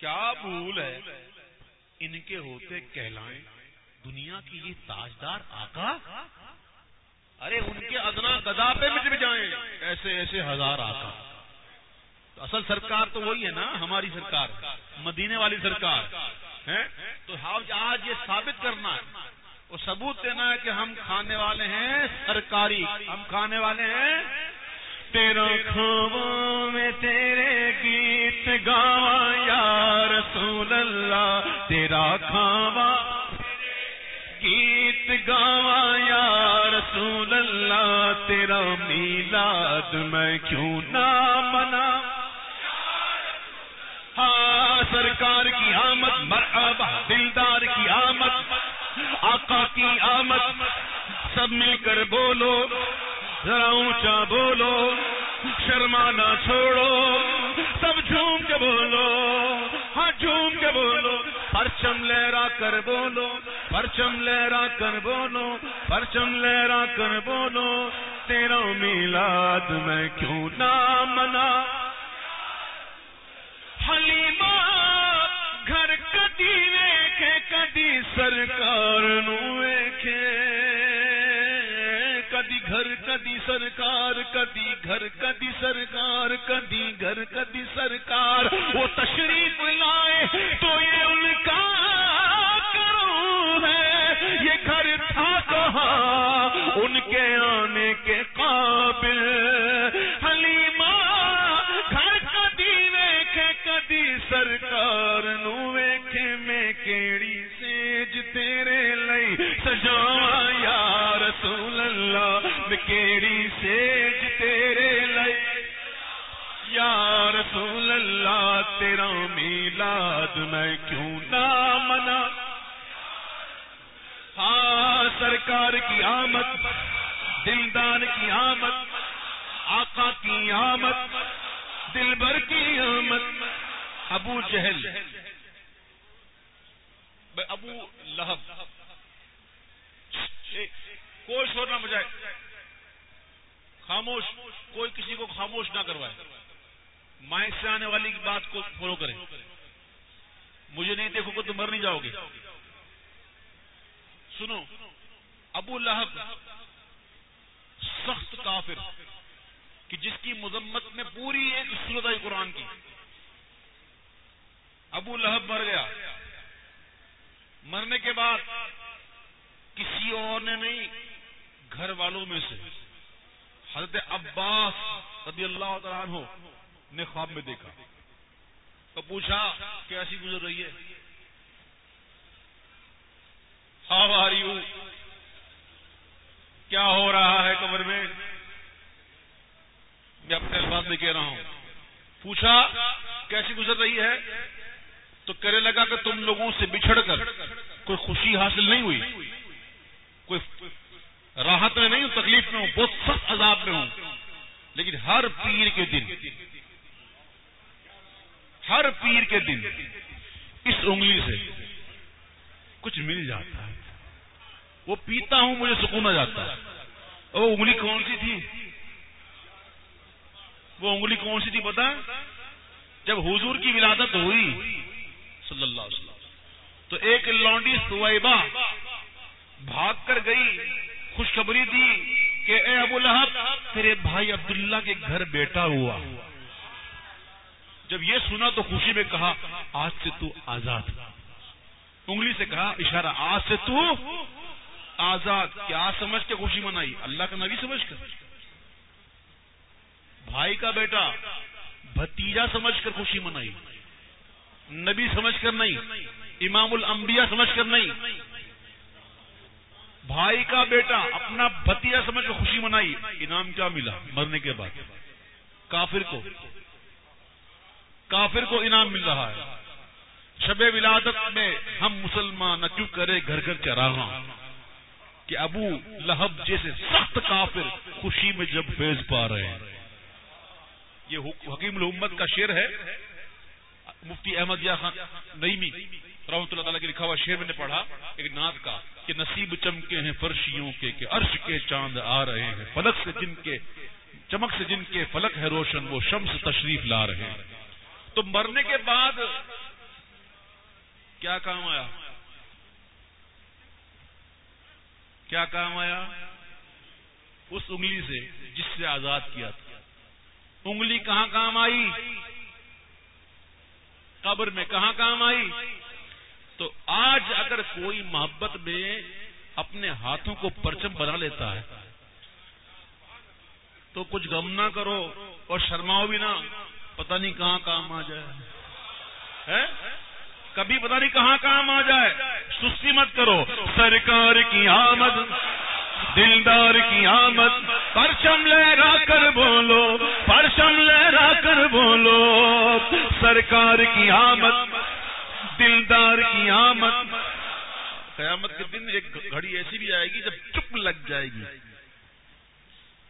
کیا بھول ہے؟ ان کے ہوتے کہلائیں دنیا کی یہ تاجدار آقا؟ ارے، ان کے ادنا گدا پہ مٹ جائیں۔ ایسے ایسے ہزار آقا۔ تو اصل سرکار تو وہی ہے نا، ہماری سرکار، مدینے والی سرکار تو آج یہ ثابت کرنا ہے۔ وہ ثبوت دینا ہے کہ ہم کھانے والے ہیں سرکاری۔ ہم کھانے والے ہیں۔ تیرا کھو میں تیرے گیت گاوا یا رسول اللہ، تیرا کھاوا گیت گاوا یا رسول اللہ، تیرا میلاد میں کیوں نہ منا ہاں سرکار کی آمد، مرحبا، دلدار کی آمد، آقا کی آمد، سب مل کر بولو، ذرا اونچا بولو، شرمانا چھوڑو۔ پرچم لہرا کر بولو، پرچم لہرا کر بولو، پرچم لہرا کر بولو، تیرا میلاد میں کیوں نہ منا؟ سرکار، کدی گھر، کدی سرکار، کدی گھر، کدی سرکار۔ وہ تشریف لائے تو یہ ان کا کروں ہے۔ یہ گھر تھا کہاں؟ ان کے آنے کے قابل۔ تیرا میلاد میں کیوں نہ منا؟ ہاں سرکار کی آمد دلدار کی آمد، آقا کی آمد دل بھر کی آمد۔ ابو جہل ابو لہب۔ کوئی شور نہ بجائے۔ خاموش، کوئی کسی کو خاموش نہ کروائے۔ مائک سے آنے والی بات کو فالو کریں۔ مجھے نہیں دیکھو گے تو مر نہیں جاؤ گے۔ سنو، ابو لہب سخت کافر کہ جس کی مذمت میں پوری ایک صورت آئی قرآن کی۔ ابو لہب مر گیا۔ مرنے کے بعد کسی اور نے نہیں، گھر والوں میں سے۔ حضرت عباس رضی اللہ تعالیٰ عنہ نے خواب میں دیکھا تو پوچھا کیسی گزر رہی ہے؟ ہاؤ آر یو کیا ہو رہا ہے کمر میں؟ میں اپنے الفاظ میں کہہ رہا ہوں۔ پوچھا کیسی گزر رہی ہے؟ تو کہنے لگا کہ تم لوگوں سے بچھڑ کر کوئی خوشی حاصل نہیں ہوئی۔ کوئی راحت میں نہیں ہوں، تکلیف میں ہوں، بہت سخت عذاب میں ہوں۔ لیکن ہر پیر کے دن ہر پیر کے دن اس انگلی سے کچھ مل جاتا ہے۔ وہ پیتا ہوں، مجھے سکون آ جاتا ہے۔ وہ انگلی کون سی تھی؟ وہ انگلی کون سی تھی پتا؟ جب حضور کی ولادت ہوئی، صلی اللہ علیہ وسلم۔ تو ایک لونڈی سویبا بھاگ کر گئی، خوشخبری دی کہ اے ابو لہب، تیرے بھائی عبداللہ کے گھر بیٹا ہوا۔ جب یہ سنا تو خوشی میں کہا، آج سے تو آزاد۔ انگلی سے کہا، اشارہ، آج سے تو آزاد۔ کیا سمجھ کے خوشی منائی؟ اللہ کا نبی سمجھ کر۔ بھائی کا بیٹا، بھتیجا سمجھ کر خوشی منائی۔ نبی سمجھ کر نہیں، امام الانبیاء سمجھ کر نہیں۔ بھائی کا بیٹا، اپنا بھتیجا سمجھ کر خوشی منائی۔ انعام کیا ملا؟ مرنے کے بعد۔ کافر کو۔ کافر کو انعام مل رہا ہے۔ شب ولادت میں ہم مسلمان نہ کیوں کرے گھر گھر چراغاں کہ ابو لہب جیسے سخت کافر خوشی میں جب فیض پا رہے ہیں۔ یہ حکیم الامت کا شعر ہے۔ مفتی احمد یا خان نئیمی رحمۃ اللہ تعالیٰ کے لکھا ہوا شعر میں نے پڑھا، ایک نعت کا، کہ نصیب چمکے ہیں فرشیوں کے، کہ عرش کے چاند آ رہے ہیں۔ فلک سے جن کے چمک سے جن کے فلک ہے روشن، وہ شمس تشریف لا رہے ہیں۔ تو مرنے کے بعد کیا کام آیا؟ کیا کام آیا؟ اس انگلی سے جس سے آزاد کیا تھا۔ انگلی کہاں کام آئی؟ قبر میں کہاں کام آئی؟ تو آج اگر کوئی محبت میں اپنے ہاتھوں کو پرچم بنا لیتا ہے، تو کچھ غم نہ کرو اور شرماؤ بھی نہ۔ پتہ نہیں کہاں کام آ جائے۔ کبھی پتہ نہیں کہاں کام آ جائے۔ سستی مت کرو۔ سرکار کی آمد، دلدار کی آمد۔ پرچم لہرا کر بولو، پرچم لہرا کر بولو۔ سرکار کی آمد، دلدار کی آمد۔ قیامت کے دن ایک گھڑی ایسی بھی آئے گی جب چپ لگ جائے گی۔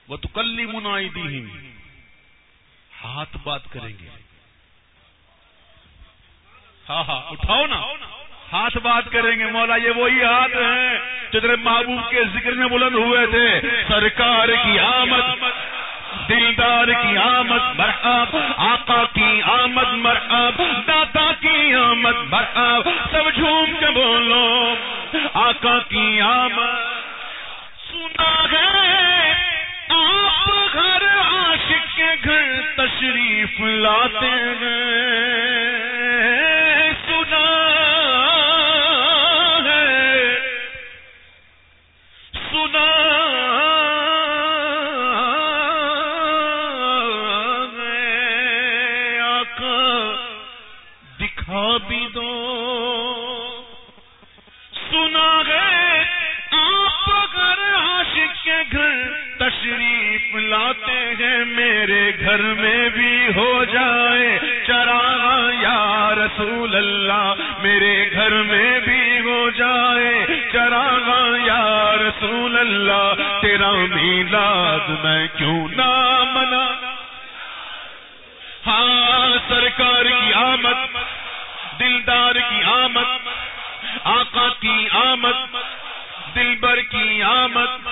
وہ تو کل ہی منائی دی ہاتھ بات کریں گے۔ ہاں ہاں اٹھاؤ نا۔ ہاتھ بات کریں گے۔ مولا، یہ وہی ہاتھ ہیں جو محبوب کے ذکر میں بلند ہوئے تھے۔ سرکار کی آمد، دلدار کی آمد مرحب آقا کی آمد مرحب داتا کی آمد مرحب سب جھوم کے بولو۔ آقا کی آمد۔ سنا ہے، آپ گھر عاشق کے گھر تشریف لاتے ہیں۔ میرے گھر میں بھی ہو جائے چراغا یا رسول اللہ، میرے گھر میں بھی ہو جائے چراغا یا رسول اللہ، تیرا میلاد میں کیوں نہ منا ہاں سرکار کی آمد، دلدار کی آمد، آقا کی آمد، دلبر کی آمد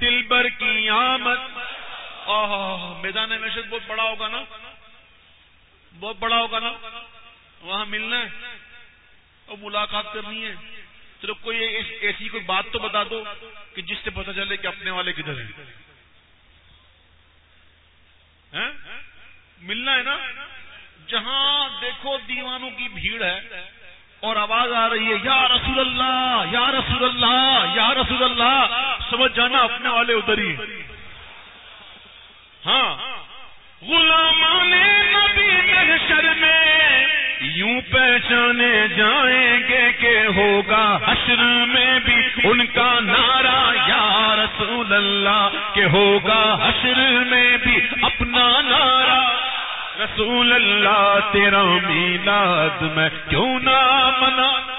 دل بر کی آمد میدان محشد بہت بڑا ہوگا نا؟ بہت بڑا ہوگا نا؟ وہاں ملنا ہے۔ اور ملاقات کرنی ہے۔ چلو کوئی ایسی کوئی بات تو بتا دو کہ جس سے پتہ چلے کہ اپنے والے کدھر ہیں۔ ملنا ہے نا؟ جہاں دیکھو دیوانوں کی بھیڑ ہے اور آواز آ رہی ہے، یا رسول اللہ، یا رسول اللہ، یا رسول اللہ، سمجھ جانا اپنے والے ادھر ہی ہاں۔ غلامان نبی محشر میں یوں پہچانے جائیں گے کہ ہوگا حشر میں بھی ان کا نعرہ یا رسول اللہ کہ ہوگا حشر میں بھی اپنا نعرہ۔ رسول اللہ، تیرا میلاد میں کیوں نہ منا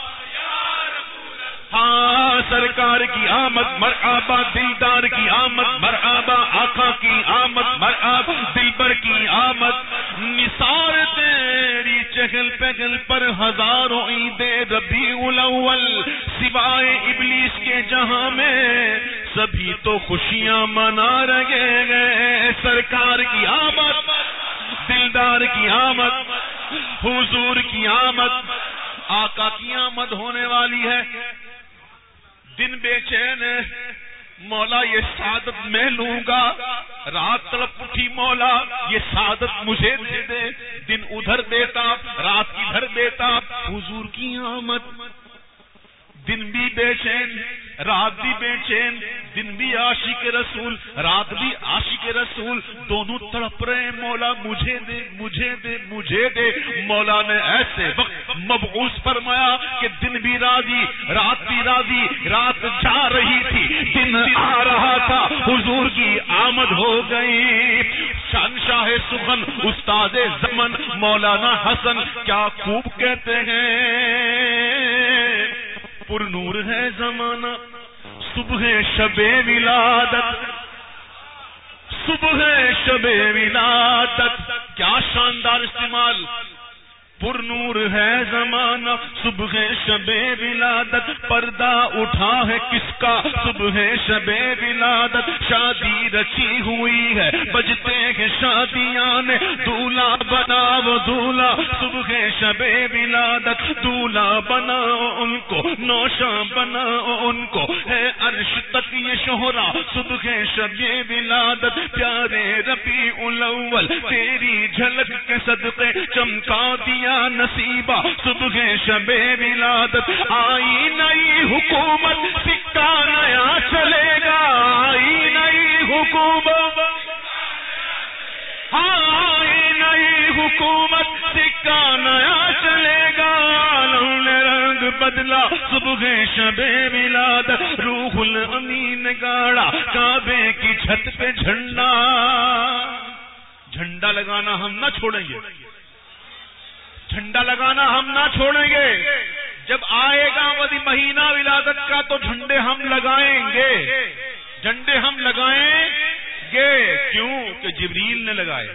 ہاں سرکار کی آمد مرآبا دلدار کی آمد مرآبا آخا کی آمد مرآب دلبر کی آمد۔ نثار تیری چہل پہل پر ہزاروں عید ربی الاول سوائے ابلیس کے جہاں میں۔ سبھی تو خوشیاں منا رہے گئے سرکار کی آمد، دلدار کی آمد، حضور کی آمد۔ آقا کی آمد ہونے والی ہے۔ دن بے چین ہے مولا یہ سعادت میں لوں گا۔ رات تڑپ اٹھی مولا، یہ سعادت مجھے دے دے۔ دن ادھر دیتا، رات ادھر دیتا۔ حضور کی آمد۔ دن بھی بے چین، رات بھی بے چین، دن بھی عاشق رسول، رات بھی عاشق رسول، دونوں تڑپ رہے مولا مجھے دے مجھے دے مجھے دے۔ مولا نے ایسے وقت مبعوث فرمایا کہ دن بھی راضی، رات بھی راضی، رات جا رہی تھی۔ دن آ رہا تھا، حضور کی آمد ہو گئی۔ شان شاہ سخن استاد زمن، مولانا حسن، کیا خوب کہتے ہیں۔ پر نور ہے زمانہ صبح شب ولادت۔ صبح شب ولادت۔ کیا شاندار استعمال۔ پر نور ہے زمانہ، صبح شب ولادت، پردہ اٹھا ہے کس کا؟ صبح شب ولادت، شادی رچی ہوئی ہے، بجتے ہیں شادیاں نے، دولہا بنا وہ دولہا، صبح شب ولادت، دولہا بنا ان کو نوشا بنا ان کو۔ ہے عرش تک یہ شہرا، صبح شب ولادت پیارے ربی الاول، تیری جھلک کے صدقے، چمکا دیا نصیبہ، صبح شب ولادت آئی نئی حکومت، سکہ نیا چلے گا، آئی نئی حکومت۔ آئی نئی حکومت، سکہ نیا چلے گا رنگ بدلا، صبح شب ولادت روح الامین گاڑا، کعبے کی چھت پہ جھنڈا۔ جھنڈا لگانا ہم نہ چھوڑیں گے۔ جھنڈا لگانا ہم نہ چھوڑیں گے۔ جب آئے گا ودی مہینہ ولادت کا تو جھنڈے ہم لگائیں گے۔ جھنڈے ہم لگائیں گے۔ کیوں؟ کہ جبریل نے لگائے۔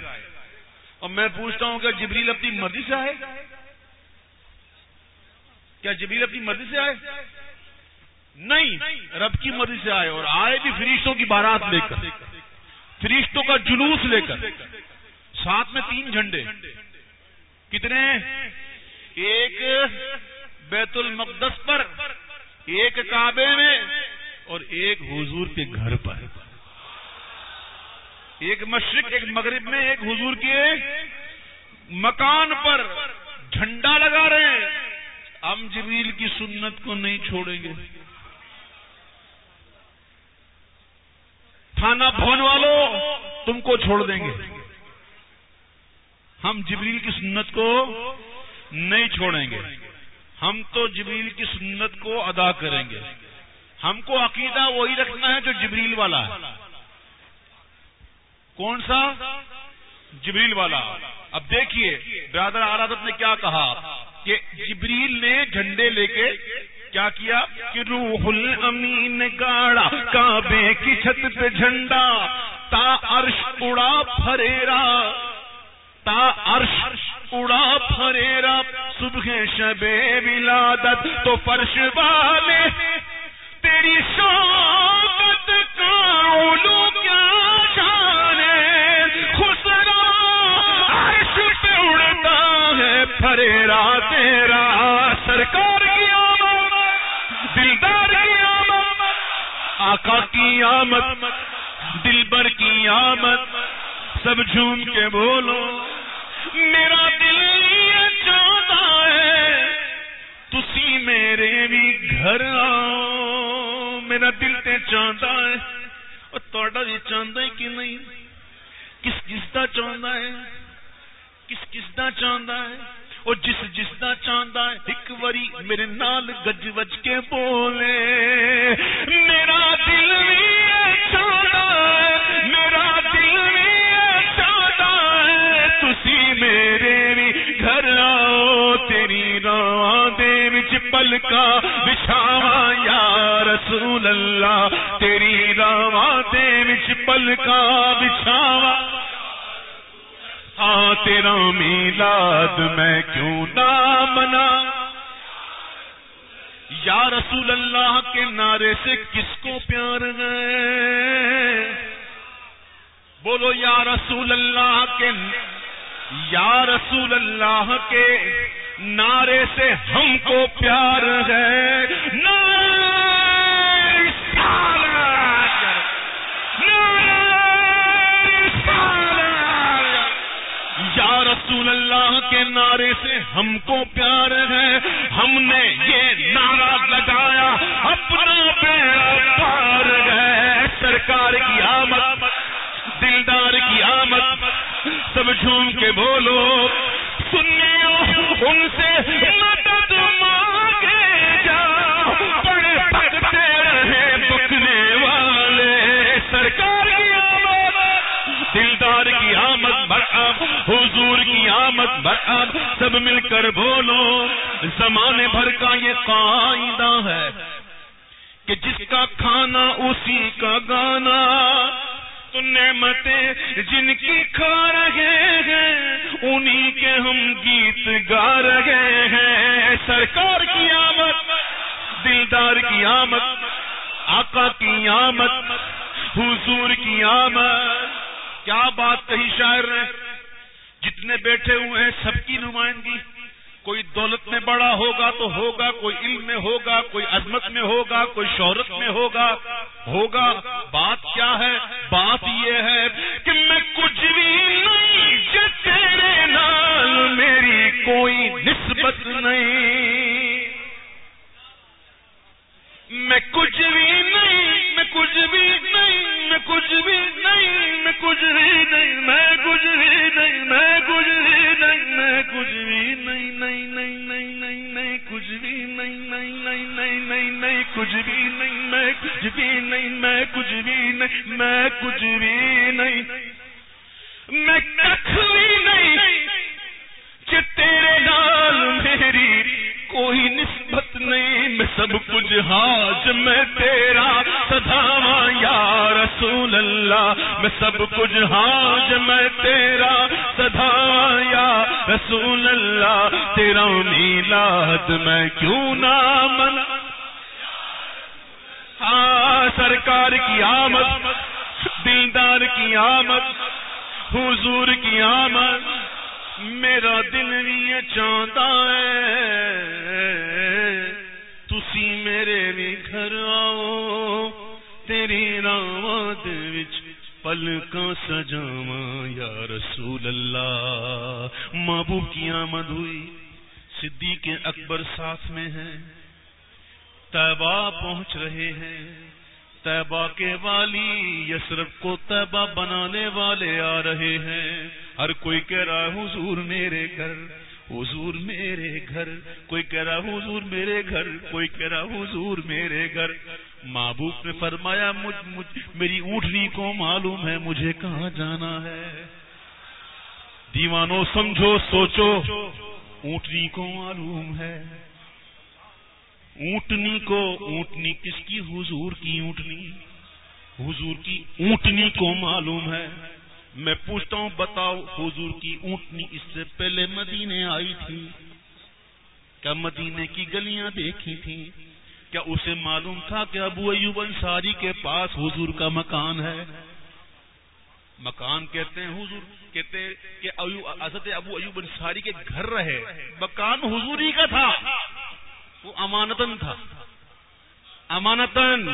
اور میں پوچھتا ہوں کہ جبریل اپنی مرضی سے آئے؟ کیا جبریل اپنی مرضی سے آئے؟ نہیں، رب کی مرضی سے آئے اور آئے بھی فرشتوں کی بارات لے کر۔ فرشتوں کا جلوس لے کر۔ ساتھ میں تین جھنڈے۔ کتنے؟ ایک بیت المقدس پر، ایک کعبے میں اور ایک حضور کے گھر پر۔ ایک مشرق، ایک مغرب میں ایک حضور کے مکان پر جھنڈا لگا رہے ہیں۔ ہم جبریل کی سنت کو نہیں چھوڑیں گے۔ تھانہ بھون والوں تم کو چھوڑ دیں گے۔ ہم جبریل کی سنت کو نہیں چھوڑیں گے۔ ہم تو جبریل کی سنت کو ادا کریں گے۔ ہم کو عقیدہ وہی رکھنا ہے جو جبریل والا ہے۔ کون سا؟ جبریل والا۔ اب دیکھیے، برادر عرادت نے کیا کہا کہ جبریل نے جھنڈے لے کے کیا کیا؟ کہ روح الامین گاڑا، کعبے کی چھت پہ جھنڈا، تا عرش اڑا پھریرا تا عرش اڑا پھریرا صبح شب ولادت تو فرش والے، تیری شوقت کا علو کیا جانے خسرا عرش پہ اڑتا ہے پھریرا تیرا سرکار کی آمد، دلدار کی آمد، آقا کی آمد، دلبر کی آمد، سب جھوم کے بولو، میرا دل گھر آؤ میرا دل تے چاہتا ہے اور تھوڑا بھی چاہتا ہے کہ نہیں کس کس کا چاہتا ہے کس کس کا چاہتا ہے اور جس جس کا چاہتا ہے ایک وری میرے نال گج وج کے بولے میرا دل بھی چاہتا ہے میرا دل بھی چاہتا ہے تسی میرے بھی گھر آؤ تیری راہ دے وچ پلکا وچ پلکا بچھاوا۔ ہاں تیرا میلاد میں کیوں نہ منا۔ یا رسول اللہ کے نعرے سے کس کو پیار ہے؟ بولو، یا رسول اللہ کے، یا رسول اللہ کے نعرے سے ہم کو پیار ہے۔ یا رسول اللہ کے نعرے سے ہم کو پیار ہے۔ ہم نے یہ نعرہ لگایا، اپنا پیڑا پار ہے۔ سرکار کی آمد، دلدار کی آمد۔ سب جھوم کے بولو۔ سنیو، ان سے حضور کی آمد برآب سب مل کر بولو، زمانے بھر کا یہ قاعدہ ہے کہ جس کا کھانا اسی کا گانا، تو نعمتیں جن کی کھا رہے ہیں، انہی کے ہم گیت گا رہے ہیں۔ سرکار کی آمد، دلدار کی آمد، آقا کی آمد، حضور کی آمد۔ کیا بات کہی شاعر نے؟ جتنے بیٹھے ہوئے ہیں سب کی نمائندگی۔ کوئی دولت میں بڑا ہوگا تو ہوگا، کوئی علم میں ہوگا، کوئی عظمت میں ہوگا، کوئی شہرت میں ہوگا ہوگا۔ بات کیا ہے؟ بات یہ ہے کہ میں کچھ بھی نہیں تیرے نال میری کوئی نسبت نہیں۔ تسی میرے بھی گھر آؤ تیری رات پلکاں سجاوا یا رسول اللہ۔ محبوب کی آمد ہوئی، صدیق اکبر ساتھ میں ہے طیبہ پہنچ رہے ہیں۔ طیبہ کے والی یسرف کو طیبہ بنانے والے آ رہے ہیں۔ ہر کوئی کہہ رہا ہے، حضور میرے گھر حضور میرے گھر کوئی کہہ رہا حضور میرے گھر کوئی کہہ رہا حضور میرے گھر۔ محبوب نے فرمایا مجھ, مجھ میری اونٹنی کو معلوم ہے مجھے کہاں جانا ہے؟ دیوانوں سمجھو سوچو اونٹنی کو معلوم ہے۔ اونٹنی کو اونٹنی کس کی حضور کی اونٹنی؟ حضور کی اونٹنی کو معلوم ہے۔ میں پوچھتا ہوں، بتاؤ، حضور کی اونٹنی اس سے پہلے مدینے آئی تھی؟ کیا مدینے کی گلیاں دیکھی تھی کیا اسے معلوم تھا کہ ابو ایوب انصاری کے پاس حضور کا مکان ہے؟ مکان کہتے ہیں حضور، کہتے کہ حضرت ابو ایوب انصاری کے گھر رہے۔ مکان حضوری کا تھا، وہ امانتن تھا۔ امانتن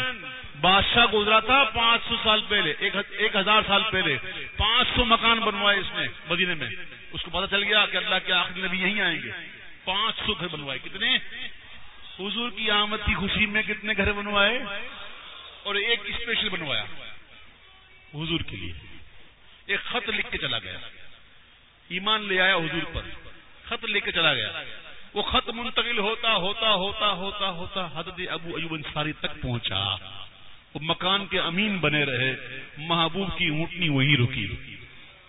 بادشاہ گزرا تھا پانچ سو سال پہلے، ایک ہزار سال پہلے۔ پانچ سو مکان بنوائے اس نے مدینے میں۔ اس کو پتا چل گیا کہ اللہ کے آخری نبی یہیں آئیں گے۔ پانچ سو گھر بنوائے۔ کتنے؟ حضور کی آمد کی خوشی میں کتنے گھر بنوائے؟ اور ایک اسپیشل بنوایا۔ حضور کے لیے۔ ایک خط لکھ کے چلا گیا۔ ایمان لے آیا حضور پر۔ خط لے کے چلا گیا۔ وہ خط منتقل ہوتا ہوتا ہوتا ہوتا ہوتا حضرت ابو ایوب انصاری تک پہنچا۔ وہ مکان کے امین بنے رہے، محبوب کی اونٹنی وہیں رکی۔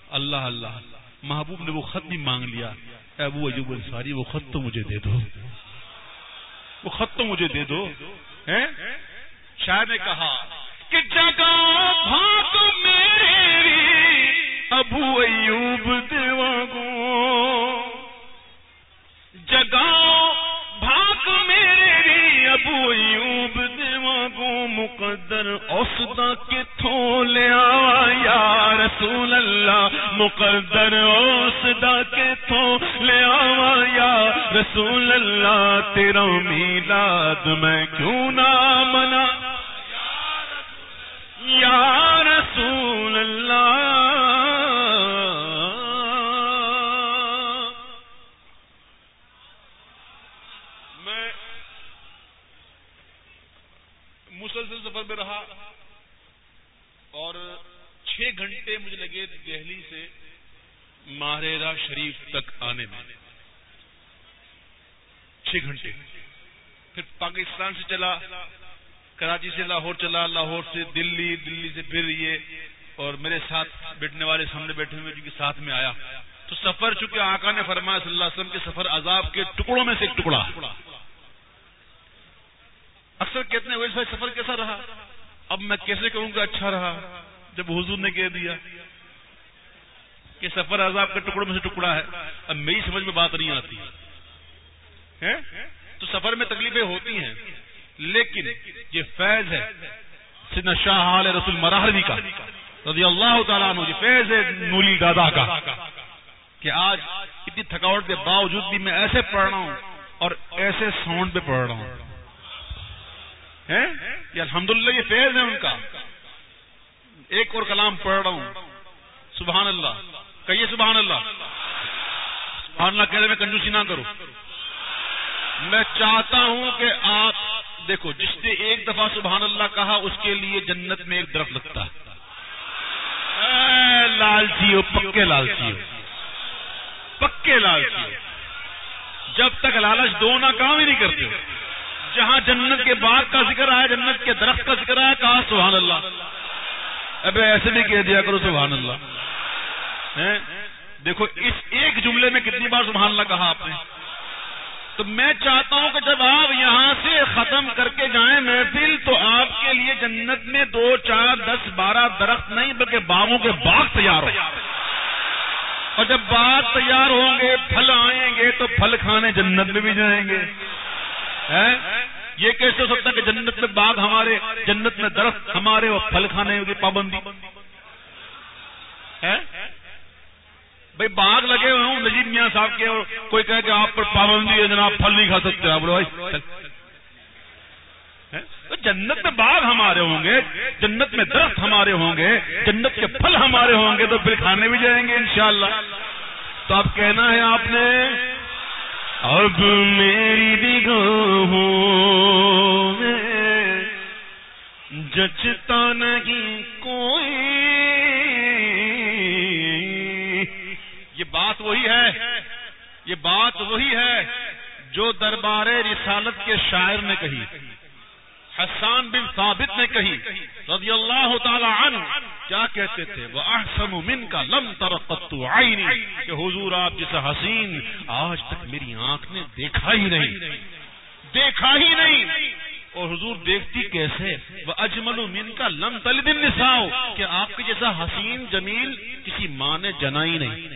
اللہ اللہ، محبوب نے وہ خط بھی مانگ لیا۔ ابو ایوب انصاری، وہ خط تو مجھے دے دو۔ وہ خط تو مجھے دے دو۔ شاید نے کہا کہ جگہ بھاگ میرے ابو ایوب دیوا بھاگ میرے ابو ایوب دیواگو مقدر اوسدا کتوں لیا یا رسول اللہ مقدر اوسدا کتوں لیا یا رسول اللہ تیرا میلاد میں کیوں نہ منا یا رسول اللہ چھ گھنٹے مجھے لگے دہلی سے ماہرہ شریف تک آنے میں۔ چھ گھنٹے۔ پھر پاکستان سے چلا، کراچی سے لاہور چلا، لاہور سے دلی دلی سے پھر یہ اور میرے ساتھ بیٹھنے والے سامنے بیٹھے ہوئے جن کے ساتھ میں آیا۔ تو سفر چونکہ آقا نے فرمایا صلی اللہ علیہ وسلم کے سفر عذاب کے ٹکڑوں میں سے ایک ٹکڑا۔ اکثر کہتے ہیں ویسا سفر کیسا رہا؟ اب میں کیسے کہوں گا اچھا رہا؟ جب حضور نے کہہ دیا کہ سفر عذاب کے ٹکڑوں میں سے ٹکڑا ہے، اب میری سمجھ میں بات نہیں آتی۔ تو سفر میں تکلیفیں ہوتی ہیں، لیکن یہ فیض ہے۔ سیدنا شاہ حال رسول مراحروی کا، رضی اللہ تعالیٰ عنہ یہ فیض ہے نولی دادا کا۔ کہ آج اتنی تھکاوٹ کے باوجود بھی میں ایسے پڑھ رہا ہوں اور ایسے ساؤنڈ پہ پڑھ رہا ہوں۔ یہ الحمدللہ یہ فیض ہے ان کا۔ ایک اور کلام پڑھ رہا ہوں۔ سبحان اللہ۔ کہیے سبحان اللہ۔ سبحان اللہ کہہ میں کنجوسی نہ کروں میں چاہتا ہوں کہ آپ دیکھو، جس نے ایک دفعہ سبحان اللہ کہا، اس کے لیے جنت میں ایک درخت لگتا ہے۔ لالچی ہو پکے لالچی ہو پکے لالچی ہو جب تک لالچ دو نہ کام ہی نہیں کرتے۔ جہاں جنت کے باغ کا ذکر آیا، جنت کے درخت کا ذکر آیا، کہا سبحان اللہ۔ ابھی ایسے بھی کہہ دیا کرو، سبحان اللہ۔ دیکھو، اس ایک جملے میں کتنی بار سبحان اللہ کہا آپ نے۔ تو میں چاہتا ہوں کہ جب آپ یہاں سے ختم کر کے جائیں محفل، تو آپ کے لیے جنت میں دو، چار، دس، بارہ درخت نہیں، بلکہ باغوں کے باغ تیار ہو اور جب باغ تیار ہوں گے، پھل آئیں گے، تو پھل کھانے جنت میں بھی جائیں گے۔ یہ کیسے ہو سکتا ہے کہ جنت میں باغ ہمارے جنت میں درخت ہمارے اور پھل کھانے کی پابندی؟ بھائی باغ لگے ہوئے ہوں نجیب میاں صاحب کے اور کوئی کہے کہ آپ پر پابندی ہے جناب، پھل نہیں کھا سکتے آپ۔ بھائی جنت میں باغ ہمارے ہوں گے، جنت میں درخت ہمارے ہوں گے، جنت کے پھل ہمارے ہوں گے تو پھر کھانے بھی جائیں گے انشاءاللہ۔ تو اب کہنا ہے آپ نے اب میری نگاہوں میں جچتا نہیں کوئی۔ یہ بات وہی ہے، یہ بات وہی ہے جو دربار رسالت کے شاعر نے کہی۔ حسان بن ثابت نے کہی، رضی اللہ تعالی عنہ، کیا کہتے تھے؟ وہ احسن من کا لم ترقت عینی کہ حضور آپ جیسا حسین آج تک میری آنکھ نے دیکھا ہی نہیں۔ دیکھا ہی نہیں۔ اور حضور دیکھتی کیسے؟ وہ اجمل من کا لم تلد النساء۔ کہ آپ کے جیسا حسین جمیل کسی ماں نے جنا ہی نہیں۔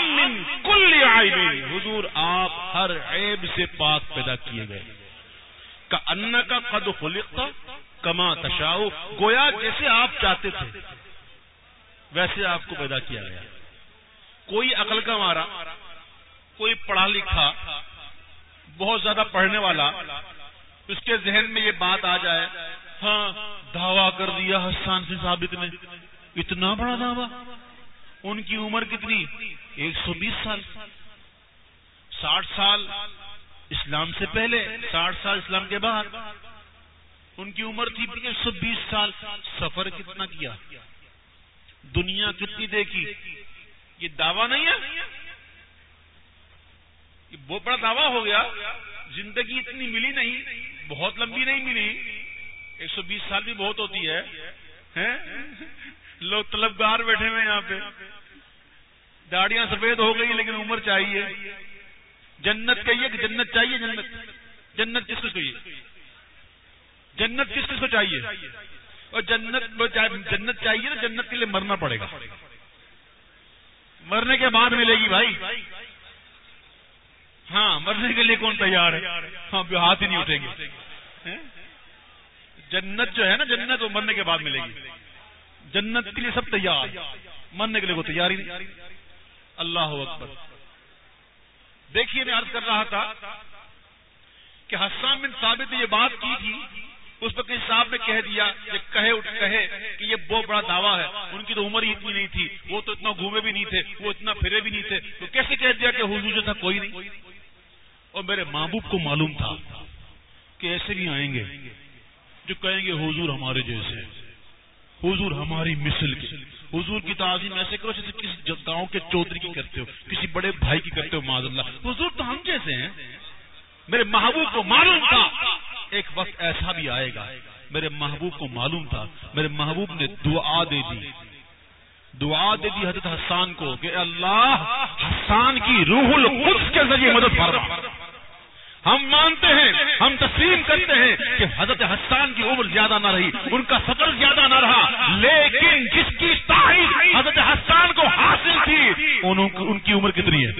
من کل عیب حضور، آپ ہر عیب سے پاک پیدا کیے گئے۔ کا ان کا قد خلقتا کما تشاؤ۔ گویا جیسے آپ چاہتے تھے، ویسے آپ کو پیدا کیا گیا۔ کوئی عقل کا مارا، کوئی پڑھا لکھا، بہت زیادہ پڑھنے والا، اس کے ذہن میں یہ بات آ جائے ہاں دعویٰ کر دیا حسان سے ثابت نے۔ اتنا بڑا دعویٰ۔ ان کی عمر کتنی؟ ایک سو بیس سال۔ ساٹھ سال۔ اسلام سے پہلے، ساٹھ سال اسلام کے بعد۔ ان کی عمر تھی ایک سو بیس سال۔ سفر کتنا کیا؟ دنیا کتنی دیکھی؟ یہ دعویٰ نہیں ہے؟ یہ بہت بڑا دعویٰ ہو گیا۔ زندگی اتنی ملی نہیں، بہت لمبی نہیں ملی۔ ایک سو بیس سال بھی بہت ہوتی ہے۔ لوگ طلبگار بیٹھے ہوئے یہاں پہ۔ داڑیاں سفید ہو گئی لیکن عمر چاہیے۔ جنت کہیے کہ جنت چاہیے جنت۔ جنت کس کو چاہیے؟ جنت کس کس کو چاہیے؟ اور جنت جنت چاہیے نا جنت کے لیے مرنا پڑے گا۔ مرنے کے بعد ملے گی بھائی۔ ہاں مرنے کے لیے کون تیار ہے؟ ہاں ہاتھ ہی نہیں اٹھیں گے جنت جو ہے نا، جنت وہ مرنے کے بعد ملے گی۔ جنت کے لیے سب تیار۔ مرنے کے لیے وہ تیار ہی نہیں۔ اللہ اکبر۔ دیکھیے میں عرض کر رہا تھا کہ حسان بن ثابت نے یہ بات کی تھی، اس پر صاحب نے کہہ دیا کہ کہے اٹھ، کہے کہ یہ بہت بڑا دعویٰ ہے، ان کی تو عمر ہی اتنی نہیں تھی، وہ تو اتنا گھومے بھی نہیں تھے، وہ اتنا پھرے بھی نہیں تھے، تو کیسے کہہ دیا کہ حضور جو تھا کوئی نہیں؟ اور میرے محبوب کو معلوم تھا کہ ایسے بھی آئیں گے جو کہیں گے حضور ہمارے جیسے حضور ہماری مثل کی۔ حضور کی تعظیم ایسے کرو جیسے کسی گاؤں کے چودھری کی کرتے ہو، کسی بڑے بھائی کی کرتے ہو، معذ اللہ۔ حضور تو ہم جیسے ہیں۔ میرے محبوب کو معلوم تھا۔ ایک وقت ایسا بھی آئے گا۔ میرے محبوب کو معلوم تھا۔ میرے محبوب نے دعا دے دی۔ دعا دے دی حضرت حسان کو کہ اللہ حسان کی روح القدس کے ذریعے مدد فرما۔ ہم مانتے ہیں، ہم تسلیم کرتے ہیں کہ حضرت حسان کی عمر زیادہ نہ رہی، ان کا سفر زیادہ نہ رہا۔ لیکن جس کی تاریخ حضرت حسان کو حاصل تھی، ان کی عمر کتنی ہے؟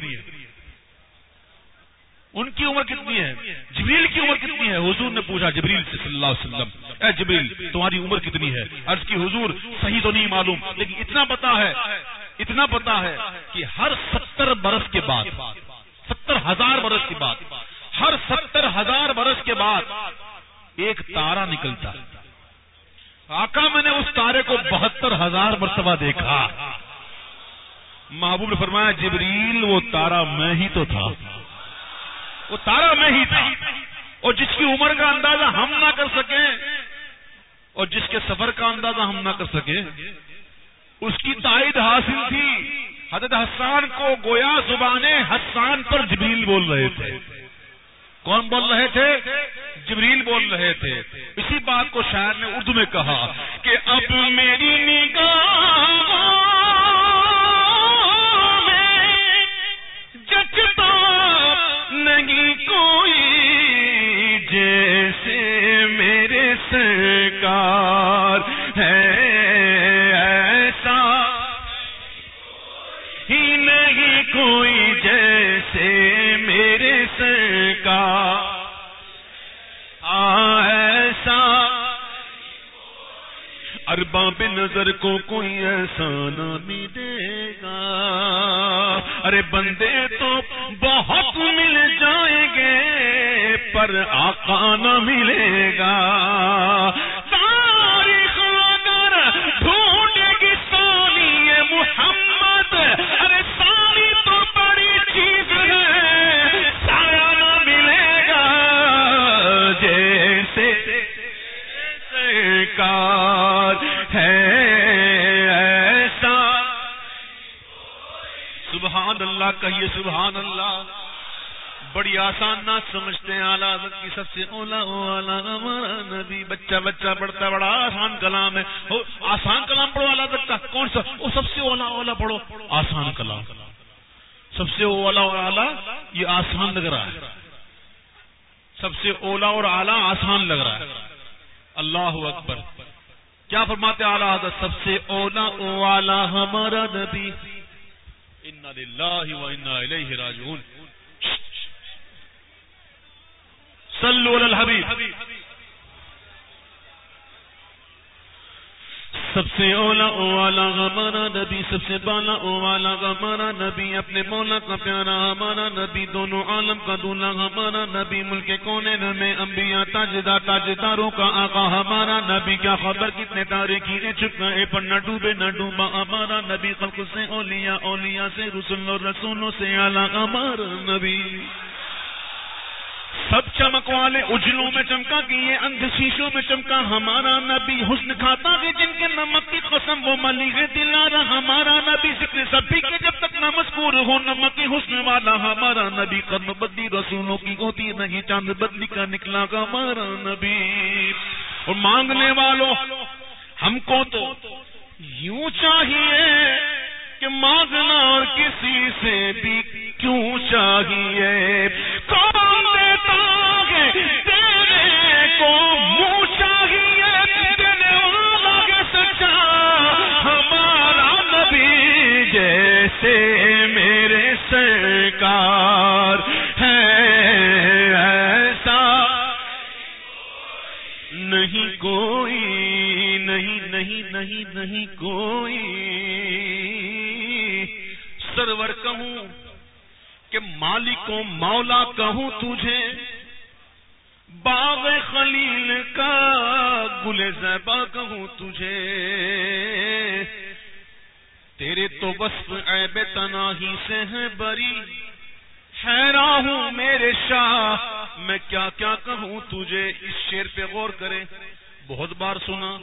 ان کی عمر کتنی ہے؟ جبریل کی عمر کتنی ہے؟ حضور نے پوچھا، جبریل سے صلی اللہ علیہ وسلم، اے جبریل، تمہاری عمر کتنی ہے؟ عرض کی، حضور، صحیح تو نہیں معلوم، لیکن اتنا پتا ہے، اتنا پتا ہے کہ ہر ستر برس کے بعد، ستر ہزار برس کے بعد ہر ستر ہزار برس کے بعد ایک تارا نکلتا آقا، میں نے اس تارے کو بہتر ہزار مرتبہ دیکھا۔ محبوب نے فرمایا، جبریل، وہ تارا میں ہی تو تھا۔ وہ تارا میں ہی تھا۔ اور جس کی عمر کا اندازہ ہم نہ کر سکیں، اور جس کے سفر کا اندازہ ہم نہ کر سکیں، اس کی تائید حاصل تھی۔ حضرت حسان کو گویا زبان حسان پر جبریل بول رہے تھے۔ کون بول رہے تھے؟ جبریل بول رہے تھے۔ اسی بات کو شاعر نے اردو میں کہا کہ اب میری نگاہ نہیں کوئی، جیسے میرے سرکار ارباب نظر کو کوئی ایسا نہ ملے گا۔ ارے بندے تو بہت مل جائیں گے، پر آقا نہ ملے گا۔ کہیے سبحان اللہ۔ بڑی آسان نہ سمجھتے ہیں اعلیٰ کی سب سے اولا اولا ہمارا نبی۔ بچہ بچہ پڑھتا بڑا آسان کلام ہے۔ آسان کلام پڑھو اعلیٰ کا۔ کون سا؟ وہ سب سے اولا اولا پڑھو۔ آسان کلام۔ سب سے اولا اور اعلیٰ یہ آسان لگ رہا ہے۔ سب سے اولا اور اعلیٰ آسان لگ رہا ہے۔ اللہ اکبر۔ کیا فرماتے اعلیٰ سب سے اولا اولا ہمارا نبی۔ انا للہ و انا الیہ راجعون. صلو علی الحبیب سب سے اولا او والا ہمارا نبی، سب سے بالا او والا ہمارا نبی، اپنے مولا کا پیارا ہمارا نبی، دونوں عالم کا دولہ ہمارا نبی، ملک کونے میں انبیاء، تاجدار، تاجداروں کا آقا ہمارا نبی۔ کیا خبر؟ کتنے تارے کی چکا پر نہ ڈوبے، نہ ڈوبا۔ ہمارا نبی خلق سے، اولیاء اولیاء سے، رسول اور رسولوں سے اعلیٰ، ہمارا نبی۔ سب چمک والے اجلوں میں چمکا کہ یہ اندھ شیشوں میں چمکا، ہمارا نبی حسن کھاتا کہ جن کے نمک کی قسم وہ ملی دلارا ہمارا نبی ذکر سبھی کے جب تک نہ مذکور ہو، نمک کی حسن والا ہمارا نبی قدم بدی رسولوں کی ہوتی نہیں، چاند بدلی کا نکلا کا ہمارا نبی۔ اور مانگنے والوں، ہم کو تو یوں چاہیے کہ مانگنا اور کسی سے بھی کیوں چاہیے؟ کون دیتا ہے تیرے کو منہ چاہیے؟ دینے والا کے سچا، ہمارا نبی جیسے میرے سرکار ہے، ایسا نہیں، کوئی نہیں نہیں نہیں نہیں، کوئی سرور کہوں کہ مالک و مولا کہوں تجھے؟ باغ خلیل کا گل زیبا کہوں تجھے؟ تیرے تو وصف عیب تناہی سے ہے بری۔ حیران ہوں میرے شاہ، میں کیا کیا کہوں تجھے؟ اس شیر پہ غور کرے بہت بار سنا۔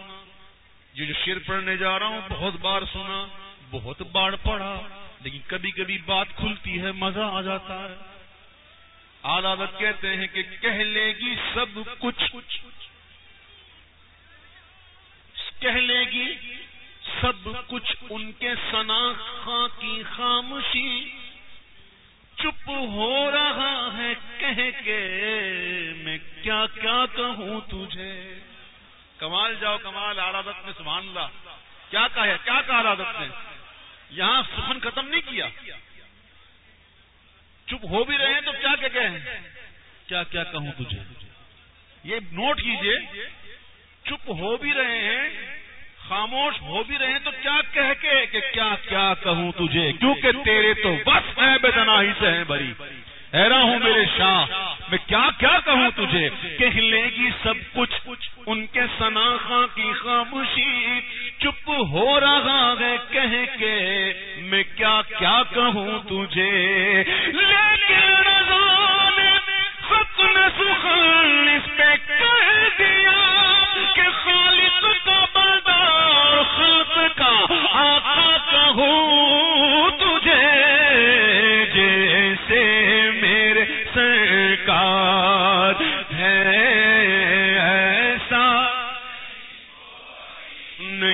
یہ جو شیر پڑھنے جا رہا ہوں، بہت بار سنا۔ بہت بار پڑھا۔ لیکن کبھی کبھی بات کھلتی ہے، مزہ آ جاتا ہے۔ عادت کہتے ہیں کہ کہہ لے گی سب کچھ۔ کہہ لے گی سب کچھ ان کے سنا خاں کی خاموشی۔ چپ ہو رہا ہے کہہ کے میں کیا کیا کہوں تجھے۔ کمال جاؤ، کمال آرادت میں سبحان اللہ۔ کیا کہا کیا کہا آرادت نے؟ یہاں سخن ختم نہیں کیا۔ چپ ہو بھی رہے ہیں تو کیا کہ کیا کیا کہوں تجھے؟ یہ نوٹ کیجیے، چپ ہو بھی رہے ہیں، خاموش ہو بھی رہے ہیں تو کیا کہہ کے کہ کیا کیا کہوں تجھے؟ کیونکہ تیرے تو بس ہے بے ہی سے ہیں بری۔ حیران ہوں میرے شاہ، میں کیا کیا کہوں تجھے؟ کہ لے گی سب کچھ ان کے سناخا کی خاموشی۔ چپ ہو رہا ہے کہہ کے، میں کیا کیا کہوں تجھے؟ لیکن اس پہ کہہ دیا کہ خالق کا بردار خلق کا آقا کہوں۔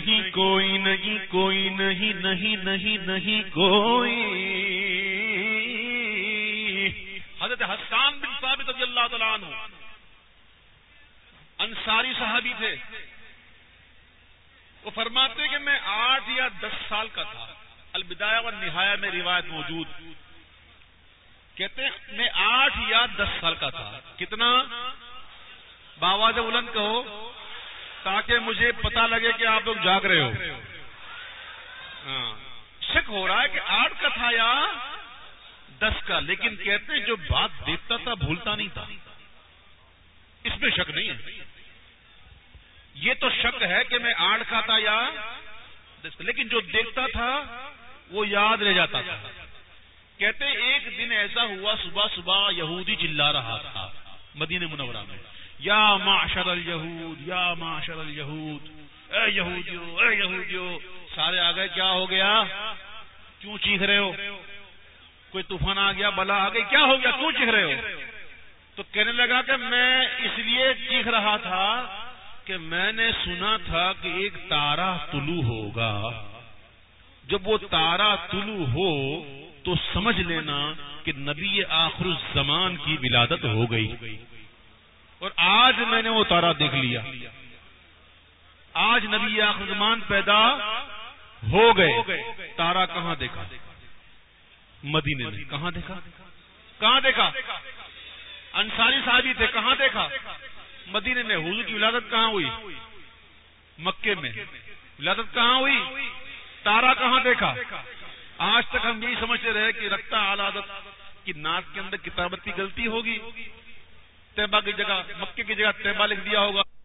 نہیں، کوئی نہیں کوئی نہیں نہیں نہیں نہیں، کوئی. حضرت حسان بن ثابت رضی اللہ تعالیٰ عنہ انصاری صحابی تھے. وہ فرماتے کہ میں آٹھ یا دس سال کا تھا. البدایہ و نہایا میں روایت موجود. کہتے ہیں میں آٹھ یا دس سال کا تھا. کتنا؟ باواز بلند کہو. تاکہ مجھے پتا لگے کہ آپ لوگ جاگ رہے ہو۔ ہاں۔ شک ہو رہا ہے کہ آٹھ کا تھا یا دس کا، لیکن کہتے ہیں جو بات دیکھتا تھا، بھولتا نہیں تھا۔ اس میں شک نہیں ہے۔ یہ تو شک ہے کہ میں آٹھ کا تھا یا لیکن جو دیکھتا تھا، وہ یاد رہ جاتا تھا۔ کہتے ایک دن ایسا ہوا، صبح صبح یہودی چلا رہا تھا مدینہ منورہ میں۔ یا معاشر الیہود، یا معاشر الیہود۔ اے یہودیو اے یہودیو، سارے آ گئے، کیا ہو گیا؟ کیوں چیخ رہے ہو؟ کوئی طوفان آ گیا، بلا آ گئی، کیا ہو گیا؟ کیوں چیخ رہے ہو؟ تو کہنے لگا کہ میں اس لیے چیخ رہا تھا کہ میں نے سنا تھا کہ ایک تارا طلوع ہوگا۔ جب وہ تارا طلوع ہو تو سمجھ لینا کہ نبی آخر الزمان کی ولادت ہو گئی۔ اور آج میں نے وہ تارا دیکھ لیا۔ آج نبی آخر الزمان پیدا ہو گئے۔ تارا کہاں دیکھا؟ مدینے میں۔ کہاں دیکھا؟ کہاں دیکھا؟ انصاری صاحبی تھے۔ کہاں دیکھا؟ مدینے میں۔ حضور کی ولادت کہاں ہوئی؟ مکے میں۔ ولادت کہاں ہوئی؟ تارا کہاں دیکھا؟ آج تک ہم یہی سمجھتے رہے کہ رکھتا عادت کی ناک کے اندر کتابت کی غلطی ہوگی۔ تیبا کی جگہ مکے کی جگہ تیبا لکھ دیا ہوگا۔